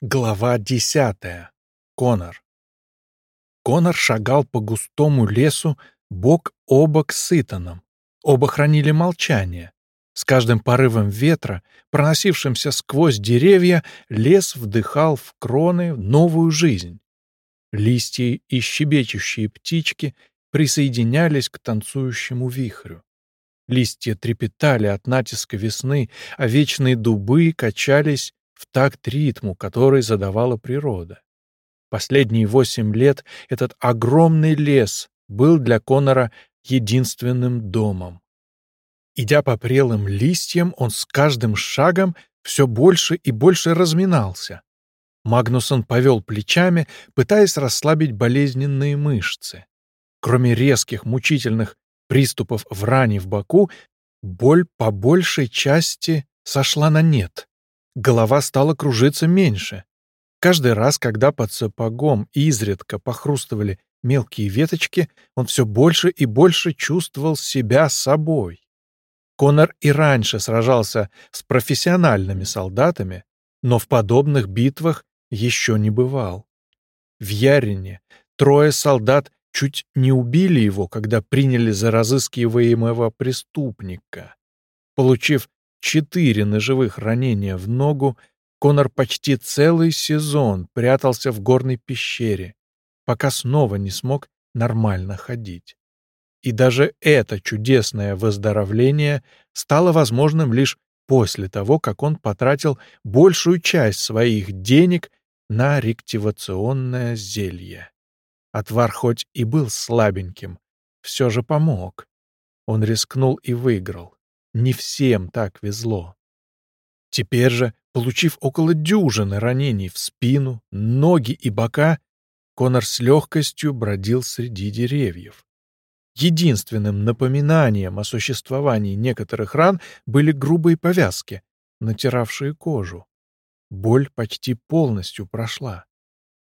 Глава десятая. Конор. Конор шагал по густому лесу бок о бок с Итаном. Оба хранили молчание. С каждым порывом ветра, проносившимся сквозь деревья, лес вдыхал в кроны новую жизнь. Листья и щебечущие птички присоединялись к танцующему вихрю. Листья трепетали от натиска весны, а вечные дубы качались в такт ритму, который задавала природа. Последние восемь лет этот огромный лес был для Конора единственным домом. Идя по прелым листьям, он с каждым шагом все больше и больше разминался. Магнусон повел плечами, пытаясь расслабить болезненные мышцы. Кроме резких, мучительных приступов в ране в боку, боль по большей части сошла на нет голова стала кружиться меньше. Каждый раз, когда под сапогом изредка похрустывали мелкие веточки, он все больше и больше чувствовал себя собой. Конор и раньше сражался с профессиональными солдатами, но в подобных битвах еще не бывал. В Ярине трое солдат чуть не убили его, когда приняли за разыскиваемого преступника. Получив четыре ножевых ранения в ногу, Конор почти целый сезон прятался в горной пещере, пока снова не смог нормально ходить. И даже это чудесное выздоровление стало возможным лишь после того, как он потратил большую часть своих денег на рективационное зелье. Отвар хоть и был слабеньким, все же помог. Он рискнул и выиграл. Не всем так везло. Теперь же, получив около дюжины ранений в спину, ноги и бока, Конор с легкостью бродил среди деревьев. Единственным напоминанием о существовании некоторых ран были грубые повязки, натиравшие кожу. Боль почти полностью прошла.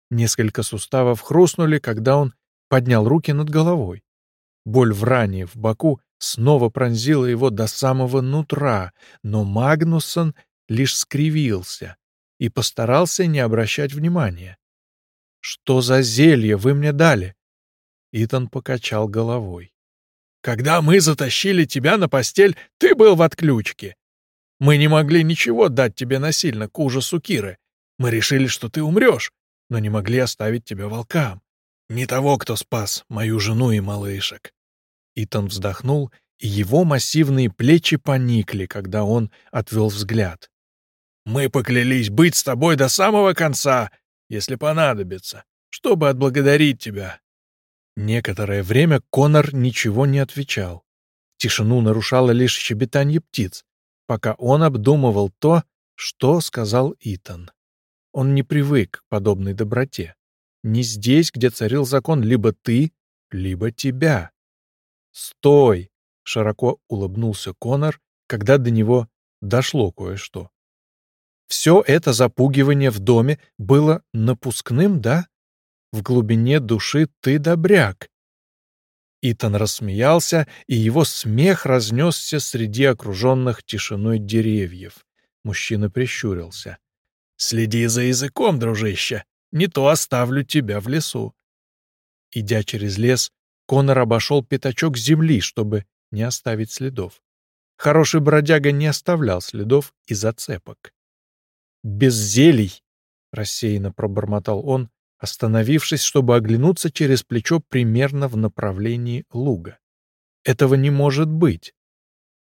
Несколько суставов хрустнули, когда он поднял руки над головой. Боль в ране в боку снова пронзила его до самого нутра, но Магнусон лишь скривился и постарался не обращать внимания. «Что за зелье вы мне дали?» Итан покачал головой. «Когда мы затащили тебя на постель, ты был в отключке. Мы не могли ничего дать тебе насильно к ужасу Киры. Мы решили, что ты умрешь, но не могли оставить тебя волкам. Не того, кто спас мою жену и малышек. Итан вздохнул, и его массивные плечи поникли, когда он отвел взгляд. «Мы поклялись быть с тобой до самого конца, если понадобится, чтобы отблагодарить тебя». Некоторое время Конор ничего не отвечал. Тишину нарушало лишь щебетанье птиц, пока он обдумывал то, что сказал Итан. Он не привык к подобной доброте. Не здесь, где царил закон, либо ты, либо тебя. «Стой!» — широко улыбнулся Конор, когда до него дошло кое-что. Все это запугивание в доме было напускным, да? В глубине души ты добряк. Итан рассмеялся, и его смех разнесся среди окруженных тишиной деревьев. Мужчина прищурился. «Следи за языком, дружище, не то оставлю тебя в лесу». Идя через лес, Конор обошел пятачок земли, чтобы не оставить следов. Хороший бродяга не оставлял следов и зацепок. «Без зелий!» — рассеянно пробормотал он, остановившись, чтобы оглянуться через плечо примерно в направлении луга. «Этого не может быть!»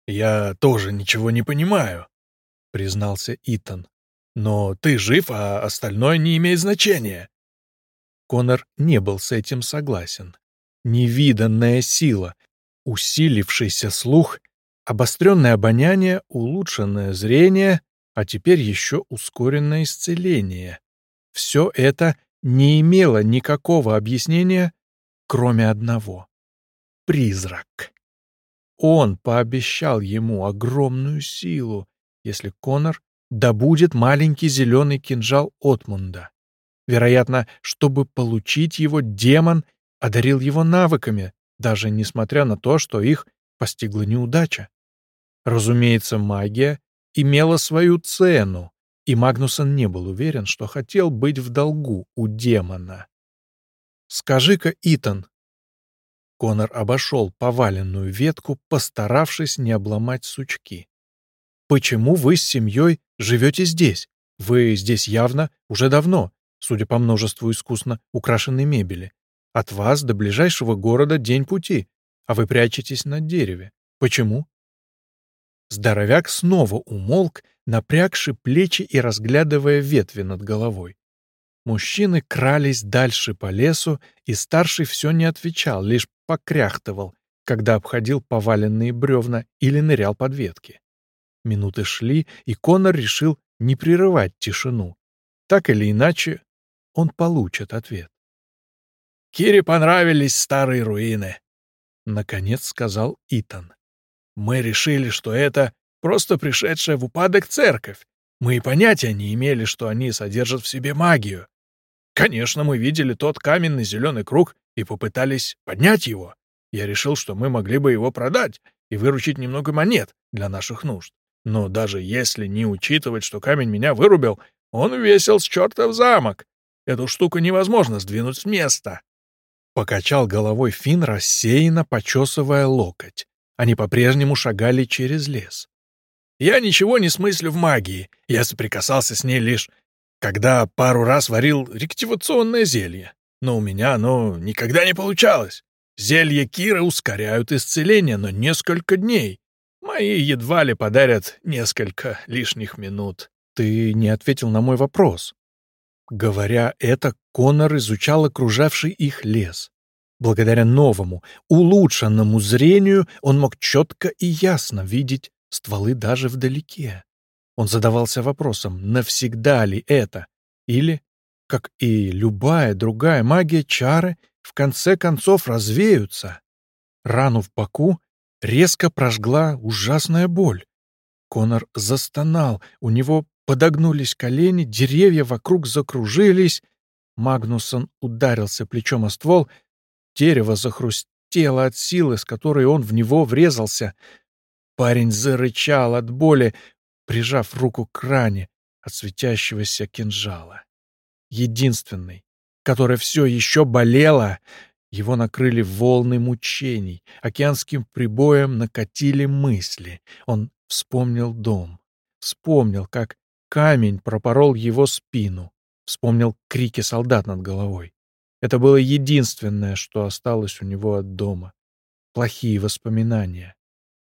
«Я тоже ничего не понимаю», — признался Итан. «Но ты жив, а остальное не имеет значения». Конор не был с этим согласен невиданная сила, усилившийся слух, обостренное обоняние, улучшенное зрение, а теперь еще ускоренное исцеление. Все это не имело никакого объяснения, кроме одного — призрак. Он пообещал ему огромную силу, если Конор добудет маленький зеленый кинжал Отмунда. Вероятно, чтобы получить его, демон — одарил его навыками, даже несмотря на то, что их постигла неудача. Разумеется, магия имела свою цену, И Магнусон не был уверен, что хотел быть в долгу у демона. «Скажи-ка, Итан». Конор обошел поваленную ветку, постаравшись не обломать сучки. «Почему вы с семьей живете здесь? Вы здесь явно уже давно, судя по множеству искусно украшенной мебели. От вас до ближайшего города день пути, а вы прячетесь на дереве. Почему?» Здоровяк снова умолк, напрягши плечи и разглядывая ветви над головой. Мужчины крались дальше по лесу, и старший все не отвечал, лишь покряхтывал, когда обходил поваленные бревна или нырял под ветки. Минуты шли, и Конор решил не прерывать тишину. Так или иначе, он получит ответ. «Кире понравились старые руины», — наконец сказал Итан. «Мы решили, что это просто пришедшая в упадок церковь. Мы и понятия не имели, что они содержат в себе магию. Конечно, мы видели тот каменный зеленый круг и попытались поднять его. Я решил, что мы могли бы его продать и выручить немного монет для наших нужд. Но даже если не учитывать, что камень меня вырубил, он весил с чертов замок. Эту штуку невозможно сдвинуть с места. Покачал головой Фин, рассеянно почесывая локоть. Они по-прежнему шагали через лес. Я ничего не смыслю в магии. Я соприкасался с ней лишь когда пару раз варил рективационное зелье. Но у меня оно никогда не получалось. Зелья Кира ускоряют исцеление на несколько дней. Мои едва ли подарят несколько лишних минут. Ты не ответил на мой вопрос. Говоря это, Конор изучал окружавший их лес. Благодаря новому, улучшенному зрению он мог четко и ясно видеть стволы даже вдалеке. Он задавался вопросом, навсегда ли это, или, как и любая другая магия, чары в конце концов развеются. Рану в боку резко прожгла ужасная боль. Конор застонал, у него подогнулись колени, деревья вокруг закружились. Магнусон ударился плечом о ствол, дерево захрустело от силы, с которой он в него врезался. Парень зарычал от боли, прижав руку к ране от светящегося кинжала. Единственный, которая все еще болела, его накрыли волны мучений, океанским прибоем накатили мысли. Он вспомнил дом, вспомнил, как камень пропорол его спину, вспомнил крики солдат над головой. Это было единственное, что осталось у него от дома. Плохие воспоминания.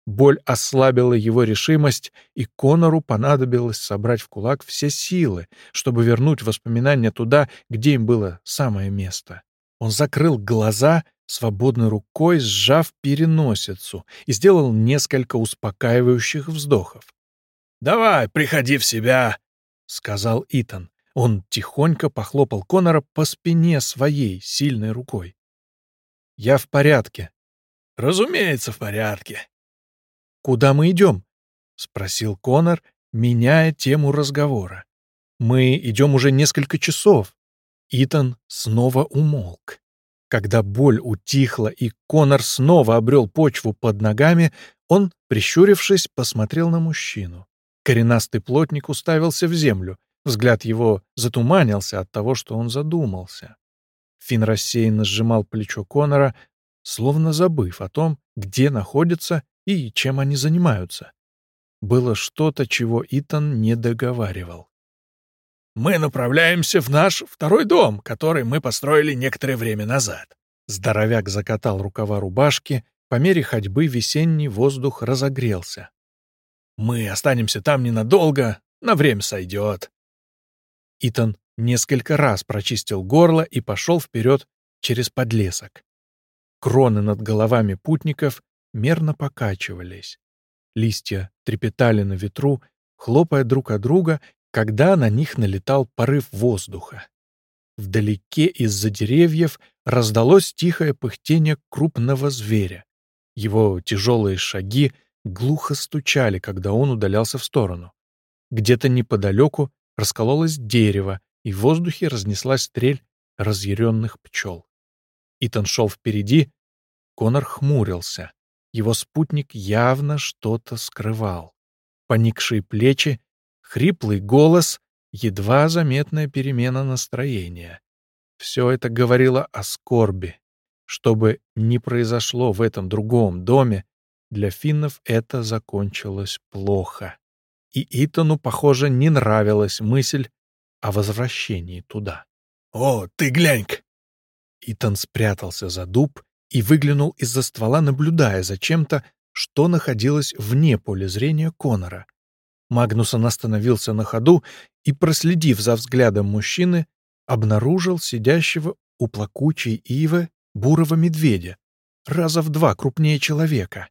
Боль ослабила его решимость, и Конору понадобилось собрать в кулак все силы, чтобы вернуть воспоминания туда, где им было самое место. Он закрыл глаза, свободной рукой сжав переносицу, и сделал несколько успокаивающих вздохов. «Давай, приходи в себя», — сказал Итан. Он тихонько похлопал Конора по спине своей сильной рукой. «Я в порядке». «Разумеется, в порядке», «Куда мы идем?» — спросил Конор, меняя тему разговора. «Мы идем уже несколько часов». Итан снова умолк. Когда боль утихла и Конор снова обрел почву под ногами, он, прищурившись, посмотрел на мужчину. Коренастый плотник уставился в землю. Взгляд его затуманился от того, что он задумался. Фин рассеянно сжимал плечо Конора, словно забыв о том, где находится и чем они занимаются. Было что-то, чего Итан не договаривал. «Мы направляемся в наш второй дом, который мы построили некоторое время назад». Здоровяк закатал рукава рубашки, по мере ходьбы весенний воздух разогрелся. «Мы останемся там ненадолго, на время сойдет». Итан несколько раз прочистил горло и пошел вперед через подлесок. Кроны над головами путников мерно покачивались. Листья трепетали на ветру, хлопая друг о друга, когда на них налетал порыв воздуха. Вдалеке из-за деревьев раздалось тихое пыхтение крупного зверя. Его тяжелые шаги глухо стучали, когда он удалялся в сторону. Где-то неподалеку раскололось дерево, и в воздухе разнеслась стрель разъяренных пчел. Итан шел впереди, Конор хмурился. Его спутник явно что-то скрывал. Поникшие плечи, хриплый голос, едва заметная перемена настроения. Все это говорило о скорби. Что бы ни произошло в этом другом доме, для финнов это закончилось плохо. И Итану, похоже, не нравилась мысль о возвращении туда. «О, ты глянь-ка!» Итан спрятался за дуб и выглянул из-за ствола, наблюдая за чем-то, что находилось вне поля зрения Конора. Магнусон остановился на ходу и, проследив за взглядом мужчины, обнаружил сидящего у плакучей ивы бурого медведя, раза в два крупнее человека.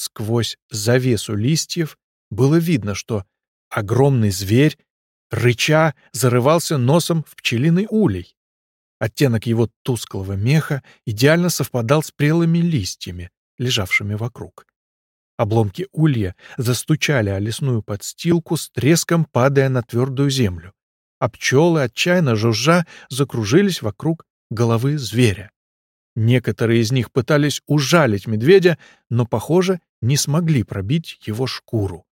Сквозь завесу листьев было видно, что огромный зверь, рыча, зарывался носом в пчелиный улей. Оттенок его тусклого меха идеально совпадал с прелыми листьями, лежавшими вокруг. Обломки улья застучали о лесную подстилку с треском, падая на твердую землю, а пчелы, отчаянно жужжа, закружились вокруг головы зверя. Некоторые из них пытались ужалить медведя, но, похоже, не смогли пробить его шкуру.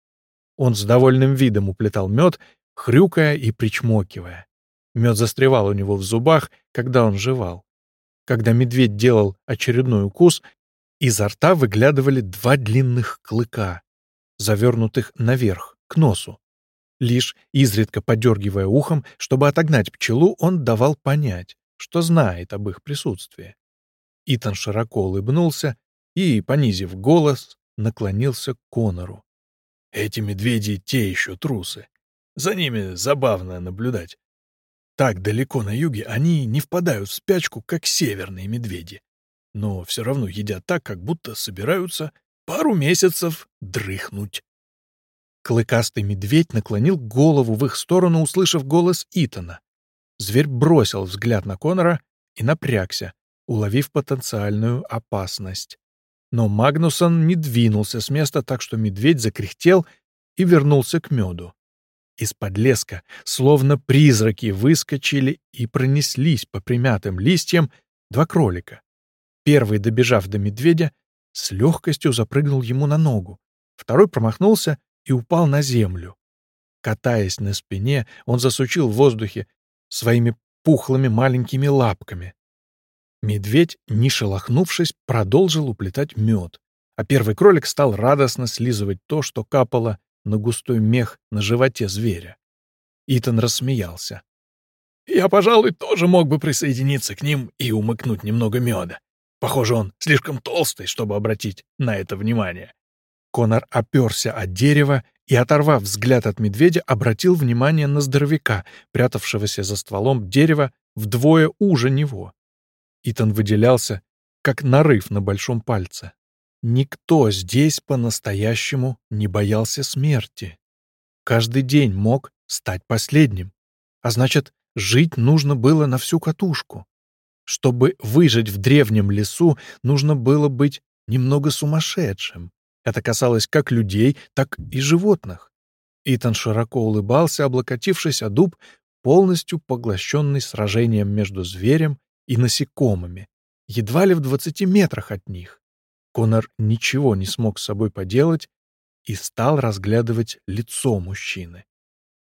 Он с довольным видом уплетал мед, хрюкая и причмокивая. Мед застревал у него в зубах, когда он жевал. Когда медведь делал очередной укус, Изо рта выглядывали два длинных клыка, завернутых наверх, к носу. Лишь изредка подергивая ухом, чтобы отогнать пчелу, он давал понять, что знает об их присутствии. Итан широко улыбнулся и, понизив голос, наклонился к Конору. «Эти медведи те еще трусы. За ними забавно наблюдать. Так далеко на юге они не впадают в спячку, как северные медведи но все равно едят так, как будто собираются пару месяцев дрыхнуть. Клыкастый медведь наклонил голову в их сторону, услышав голос Итана. Зверь бросил взгляд на Конора и напрягся, уловив потенциальную опасность. Но Магнусон не двинулся с места, так что медведь закряхтел и вернулся к меду. Из-под леска, словно призраки, выскочили и пронеслись по примятым листьям два кролика. Первый, добежав до медведя, с легкостью запрыгнул ему на ногу. Второй промахнулся и упал на землю. Катаясь на спине, он засучил в воздухе своими пухлыми маленькими лапками. Медведь, не шелохнувшись, продолжил уплетать мед, а первый кролик стал радостно слизывать то, что капало на густой мех на животе зверя. Итан рассмеялся. «Я, пожалуй, тоже мог бы присоединиться к ним и умыкнуть немного меда. Похоже, он слишком толстый, чтобы обратить на это внимание. Конор оперся от дерева и, оторвав взгляд от медведя, обратил внимание на здоровяка, прятавшегося за стволом дерева вдвое уже него. Итан выделялся, как нарыв на большом пальце. Никто здесь по-настоящему не боялся смерти. Каждый день мог стать последним. А значит, жить нужно было на всю катушку. Чтобы выжить в древнем лесу, нужно было быть немного сумасшедшим. Это касалось как людей, так и животных. Итан широко улыбался, облокотившись о дуб, полностью поглощенный сражением между зверем и насекомыми, едва ли в двадцати метрах от них. Конор ничего не смог с собой поделать и стал разглядывать лицо мужчины.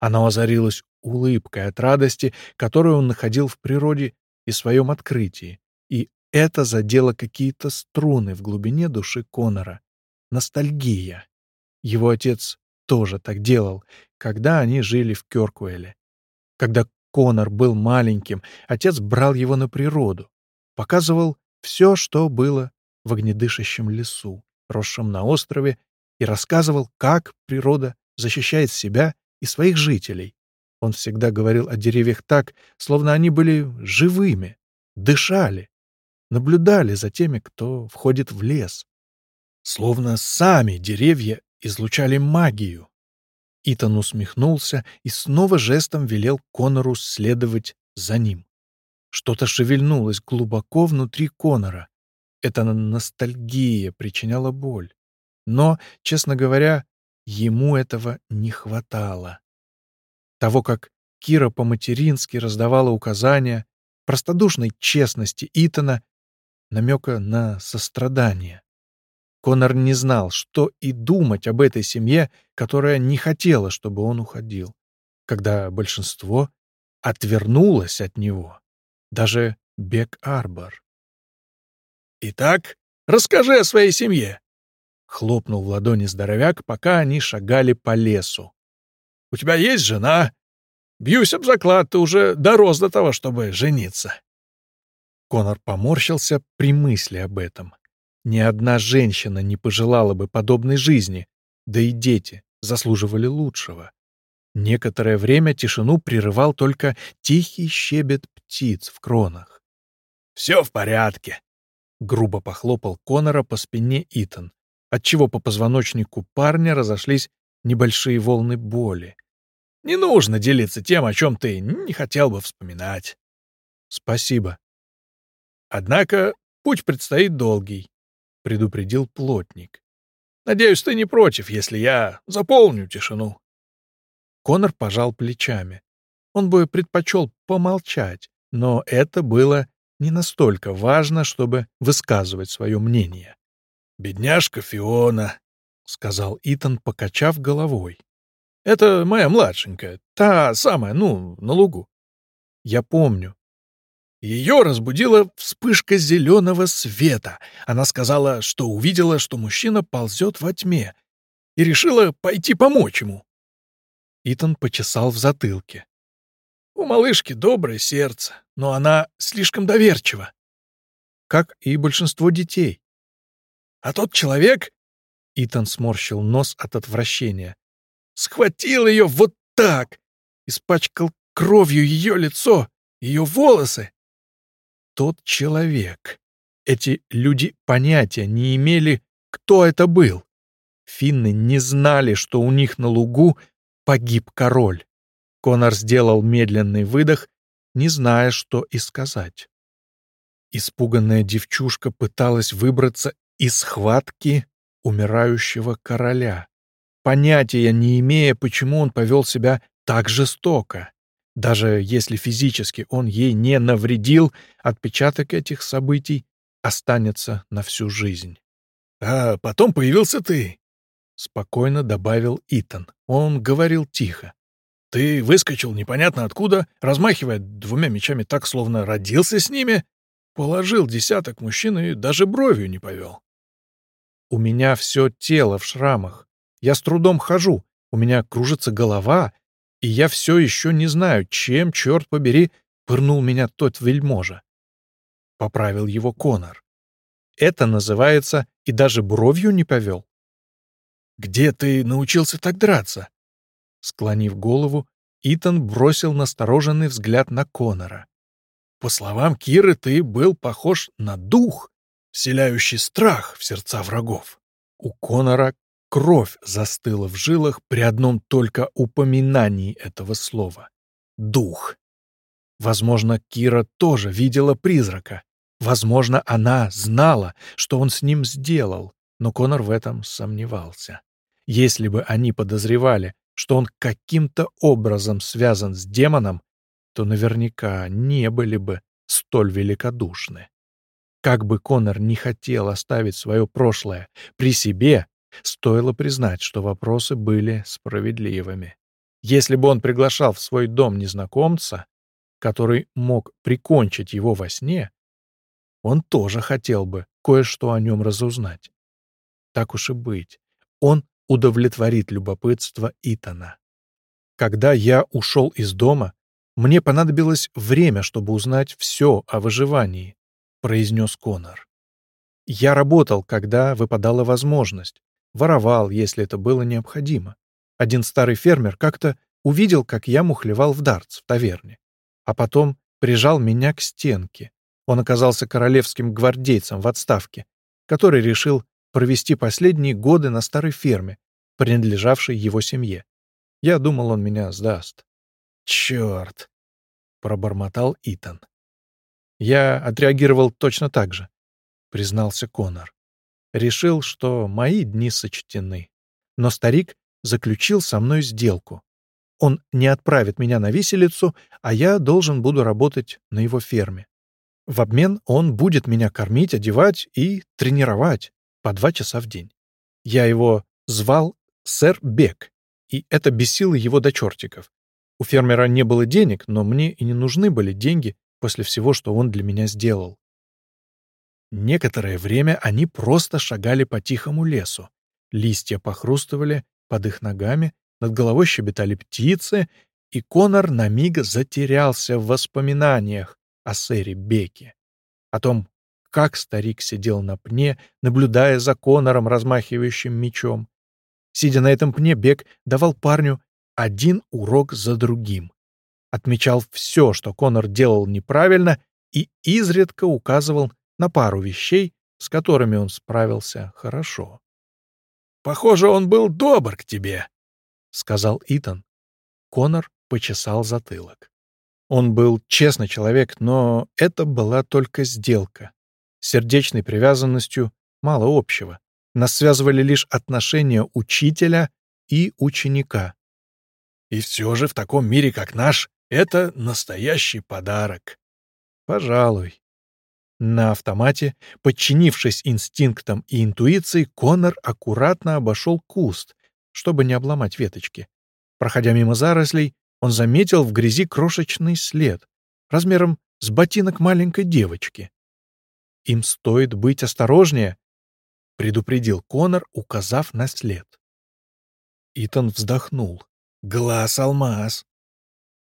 Оно озарилось улыбкой от радости, которую он находил в природе и своем открытии, и это задело какие-то струны в глубине души Конора. Ностальгия. Его отец тоже так делал, когда они жили в Кёркуэле. Когда Конор был маленьким, отец брал его на природу, показывал все, что было в огнедышащем лесу, росшем на острове, и рассказывал, как природа защищает себя и своих жителей, он всегда говорил о деревьях так, словно они были живыми, дышали, наблюдали за теми, кто входит в лес. Словно сами деревья излучали магию. Итан усмехнулся и снова жестом велел Конору следовать за ним. Что-то шевельнулось глубоко внутри Конора. Эта ностальгия причиняла боль. Но, честно говоря, ему этого не хватало того, как Кира по-матерински раздавала указания, простодушной честности Итана, намека на сострадание. Конор не знал, что и думать об этой семье, которая не хотела, чтобы он уходил. когда большинство отвернулось от него. Даже Бек-Арбор. «Итак, расскажи о своей семье», — хлопнул в ладони здоровяк, пока они шагали по лесу. «У тебя есть жена? Бьюсь об заклад, ты уже дорос до того, чтобы жениться». Конор поморщился при мысли об этом. Ни одна женщина не пожелала бы подобной жизни, да и дети заслуживали лучшего. Некоторое время тишину прерывал только тихий щебет птиц в кронах. «Все в порядке», — грубо похлопал Конора по спине Итан, отчего по позвоночнику парня разошлись небольшие волны боли. «Не нужно делиться тем, о чем ты не хотел бы вспоминать». «Спасибо». «Однако путь предстоит долгий», — предупредил плотник. «Надеюсь, ты не против, если я заполню тишину». Конор пожал плечами. Он бы предпочел помолчать, но это было не настолько важно, чтобы высказывать свое мнение. «Бедняжка Фиона», — сказал Итан, покачав головой. «Это моя младшенькая, та самая, ну, на лугу». «Я помню». Ее разбудила вспышка зеленого света. Она сказала, что увидела, что мужчина ползет во тьме, и решила пойти помочь ему. Итан почесал в затылке. У малышки доброе сердце, но она слишком доверчива. Как и большинство детей. А тот человек... Итан сморщил нос от отвращения. Схватил ее вот так! Испачкал кровью ее лицо, ее волосы. Тот человек. Эти люди понятия не имели, кто это был. Финны не знали, что у них на лугу погиб король. Конор сделал медленный выдох, не зная, что и сказать. Испуганная девчушка пыталась выбраться из схватки умирающего короля, понятия не имея, почему он повел себя так жестоко. Даже если физически он ей не навредил, отпечаток этих событий останется на всю жизнь. «А потом появился ты», — спокойно добавил Итан. Он говорил тихо. «Ты выскочил непонятно откуда, размахивая двумя мечами так, словно родился с ними, положил десяток мужчин и даже бровью не повел». «У меня все тело в шрамах. Я с трудом хожу, у меня кружится голова, и я все еще не знаю, чем, черт побери, пырнул меня тот вельможа». Поправил его Конор. «Это называется и даже бровью не повел». «Где ты научился так драться?» Склонив голову, Итан бросил настороженный взгляд на Конора. «По словам Киры, ты был похож на дух, вселяющий страх в сердца врагов». У Конора кровь застыла в жилах при одном только упоминании этого слова. «Дух». Возможно, Кира тоже видела призрака. Возможно, она знала, что он с ним сделал, но Конор в этом сомневался. Если бы они подозревали, что он каким-то образом связан с демоном, то наверняка не были бы столь великодушны. Как бы Конор не хотел оставить свое прошлое при себе, стоило признать, что вопросы были справедливыми. Если бы он приглашал в свой дом незнакомца, который мог прикончить его во сне, он тоже хотел бы кое-что о нем разузнать. Так уж и быть, он удовлетворит любопытство Итана. Когда я ушел из дома, мне понадобилось время, чтобы узнать все о выживании, произнес Конор. Я работал, когда выпадала возможность, воровал, если это было необходимо. Один старый фермер как-то увидел, как я мухлевал в дартс в таверне, а потом прижал меня к стенке. Он оказался королевским гвардейцем в отставке, который решил провести последние годы на старой ферме, принадлежавшей его семье. Я думал, он меня сдаст. «Черт!» — пробормотал Итан. Я отреагировал точно так же, признался Конор. Решил, что мои дни сочтены. Но старик заключил со мной сделку. Он не отправит меня на виселицу, а я должен буду работать на его ферме. В обмен он будет меня кормить, одевать и тренировать по два часа в день. Я его звал сэр Бек, и это бесило его до чертиков. У фермера не было денег, но мне и не нужны были деньги после всего, что он для меня сделал. Некоторое время они просто шагали по тихому лесу. Листья похрустывали под их ногами, над головой щебетали птицы, и Конор на миг затерялся в воспоминаниях о сэре Беке, о том, как старик сидел на пне, наблюдая за Конором, размахивающим мечом. Сидя на этом пне, Бек давал парню один урок за другим. Отмечал все, что Конор делал неправильно, и изредка указывал на пару вещей, с которыми он справился хорошо. «Похоже, он был добр к тебе», — сказал Итан. Конор почесал затылок. Он был честный человек, но это была только сделка. С сердечной привязанностью мало общего. Нас связывали лишь отношения учителя и ученика. И все же в таком мире, как наш, это настоящий подарок. Пожалуй. На автомате, подчинившись инстинктам и интуиции, Конор аккуратно обошел куст, чтобы не обломать веточки. Проходя мимо зарослей, он заметил в грязи крошечный след, размером с ботинок маленькой девочки. «Им стоит быть осторожнее», — предупредил Конор, указав на след. Итан вздохнул. «Глаз-алмаз!»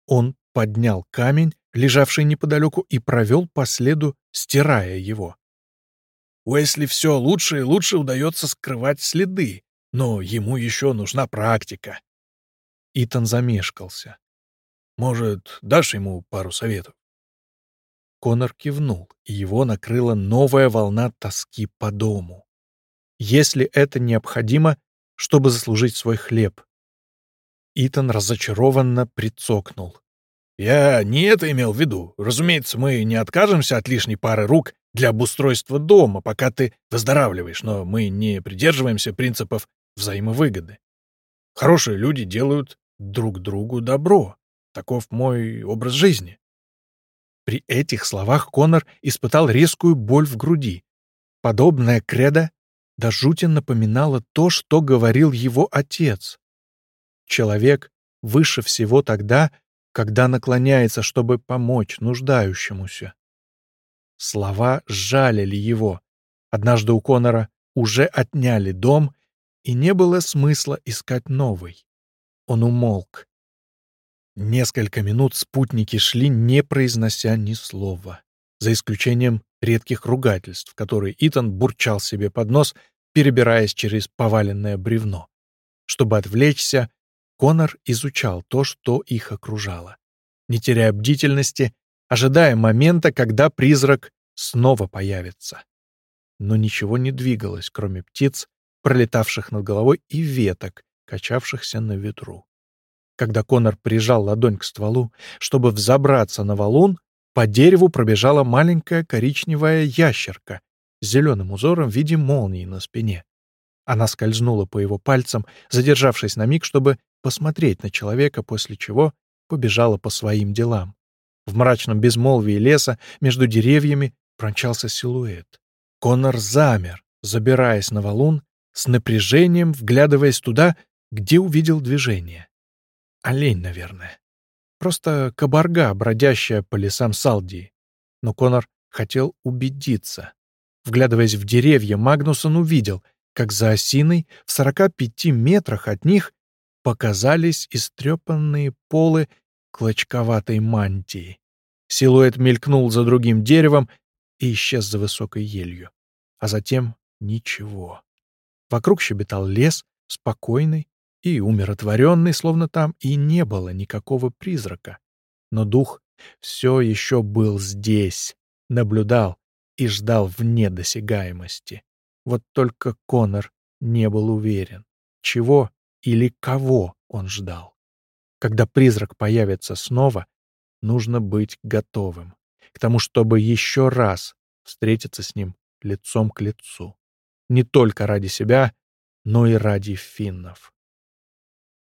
Он поднял камень, лежавший неподалеку, и провел по следу, стирая его. Уэсли все лучше и лучше удается скрывать следы, но ему еще нужна практика. Итан замешкался. «Может, дашь ему пару советов?» Конор кивнул, и его накрыла новая волна тоски по дому. Если это необходимо, чтобы заслужить свой хлеб. Итан разочарованно прицокнул. «Я не это имел в виду. Разумеется, мы не откажемся от лишней пары рук для обустройства дома, пока ты выздоравливаешь, но мы не придерживаемся принципов взаимовыгоды. Хорошие люди делают друг другу добро. Таков мой образ жизни». При этих словах Конор испытал резкую боль в груди. Подобная кредо до жути напоминала то, что говорил его отец. Человек выше всего тогда, когда наклоняется, чтобы помочь нуждающемуся. Слова жалили его. Однажды у Конора уже отняли дом, и не было смысла искать новый. Он умолк. Несколько минут спутники шли, не произнося ни слова, за исключением редких ругательств, которые Итан бурчал себе под нос, перебираясь через поваленное бревно. Чтобы отвлечься, Конор изучал то, что их окружало, не теряя бдительности, ожидая момента, когда призрак снова появится. Но ничего не двигалось, кроме птиц, пролетавших над головой, и веток, качавшихся на ветру. Когда Конор прижал ладонь к стволу, чтобы взобраться на валун, по дереву пробежала маленькая коричневая ящерка с зеленым узором в виде молнии на спине. Она скользнула по его пальцам, задержавшись на миг, чтобы посмотреть на человека, после чего побежала по своим делам. В мрачном безмолвии леса между деревьями промчался силуэт. Конор замер, забираясь на валун, с напряжением вглядываясь туда, где увидел движение. Олень, наверное. Просто кабарга, бродящая по лесам Салдии. Но Конор хотел убедиться. Вглядываясь в деревья, Магнусон увидел, как за осиной в 45 метрах от них показались истрепанные полы клочковатой мантии. Силуэт мелькнул за другим деревом и исчез за высокой елью. А затем ничего. Вокруг щебетал лес, спокойный и умиротворенный, словно там и не было никакого призрака. Но дух все еще был здесь, наблюдал и ждал вне досягаемости. Вот только Конор не был уверен, чего или кого он ждал. Когда призрак появится снова, нужно быть готовым к тому, чтобы еще раз встретиться с ним лицом к лицу. Не только ради себя, но и ради финнов.